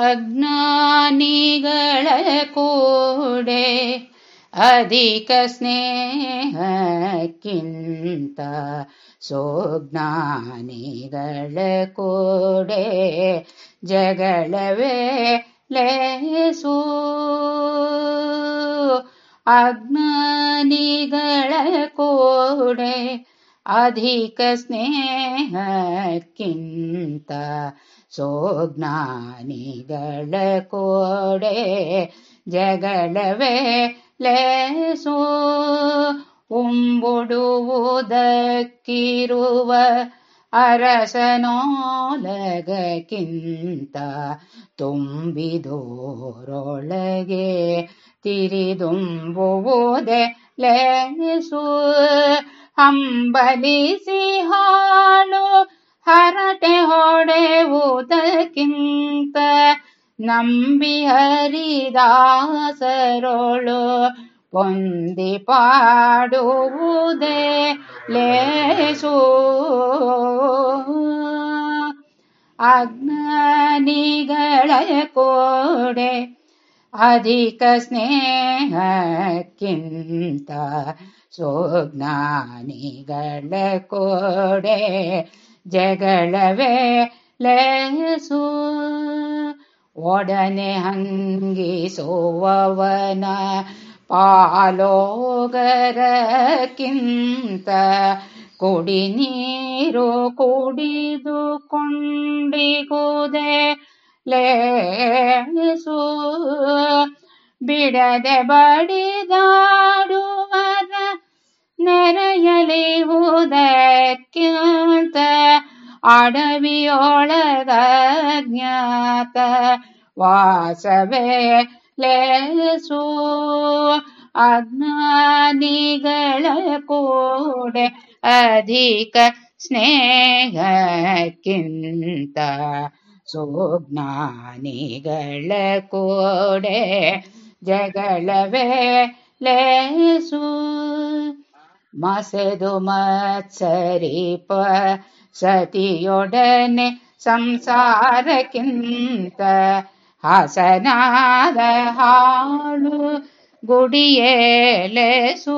ಅಜ್ಞಾನಿಗಳ ಕೂಡೆ ಅಧಿಕ ಸ್ನೇಹಕ್ಕಿಂತ ಸೋಜ್ಞಾನಿಗಳ ಕೂಡೆ ಜಗಳವೇ ಲೇಸು ಅಜ್ಞಾನಿಗಳ ಕೂಡೆ ಅಧಿಕ ಸ್ನೇಹಕ್ಕಿಂತ ಸೋಜ್ಞಾನಿಗಳ ಕೋಡೆ ಜಗಳವೇ ಲೇಸೋ. ಉಂಬುಡುವುದಕ್ಕಿರುವ ಅರಸನೋಲಗಕ್ಕಿಂತ ತುಂಬಿದೋರೊಳಗೆ ತಿರಿದುಂಬುವುದೇ ಲೇಸು. ಹಂಬಲಿಸಿ ಹಾಲು ಹರಟೆ ಹೊಡೆವುದಕ್ಕಿಂತ ನಂಬಿ ಹರಿದಾಸರೊಳು ಪೊಂದಿ ಪಾಡುವುದೇ ಲೇಸು. ಅಗ್ನಿಗಳ ಕೋಡೆ ಸ್ನೇಹಕ್ಕಿಂತ ಸೋಜ್ಞಾನಿಗಳ ಕೋಡೆ ಜಗಳವೇ ಲೇಸು. ಒಡನೆ ಹಂಗಿಸುವವನ ಪಾಲೋಗರಕ್ಕಿಂತ ಕುಡಿ ನೀರು ಕುಡಿದುಕೊಂಡಿಗುವುದೇ ಲೇಸು. ಬಿಡದೆ ಬಡಿದಾಡುವರ ನೆರೆಯಲಿಹುದಕ್ಕಿಂತ ಅಡವಿಯೊಳಗಜ್ಞಾತ ವಾಸವೇ ಲೇಸು. ಅಜ್ಞಾನಿಗಳ ಕೂಡೆ ಅಧಿಕ ಸ್ನೇಹಕ್ಕಿಂತ ಸೋಜ್ಞಾನಿಗಳ ಕೂಡೆ ಜಗಳವೇ ಲೇಸು ಮಸೆದು ಮತ್ಸರಿಪ ಸತಿಯೊಡನೆ ಸಂಸಾರಕ್ಕಿಂತ ಹಸನಾದ ಹಾಳು ಗುಡಿಯೇಲೆಸು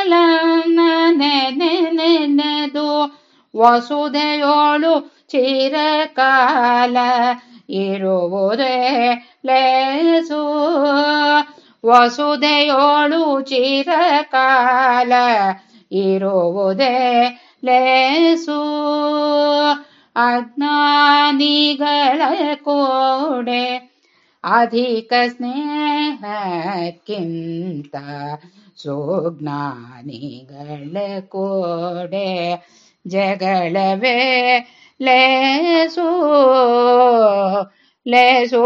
ವಸುದೆಯೋಳು ಚಿರಕಾಲ ಇರುವುದೇ ಲೇಸು. ವಸುದೆಯೋಳು ಚಿರಕಾಲ ಇರುವುದೇ ಲೇಸು. ಅಜ್ಞಾನಿಗಳ ಕೋಡೆ ಅಧಿಕ ಸ್ನೇಹಕ್ಕಿಂತ ಸುಜ್ಞಾನಿಗಳ ಕೋಡೆ ಜಗಳವೇ ಲೇಸು ಲೇಸೋ.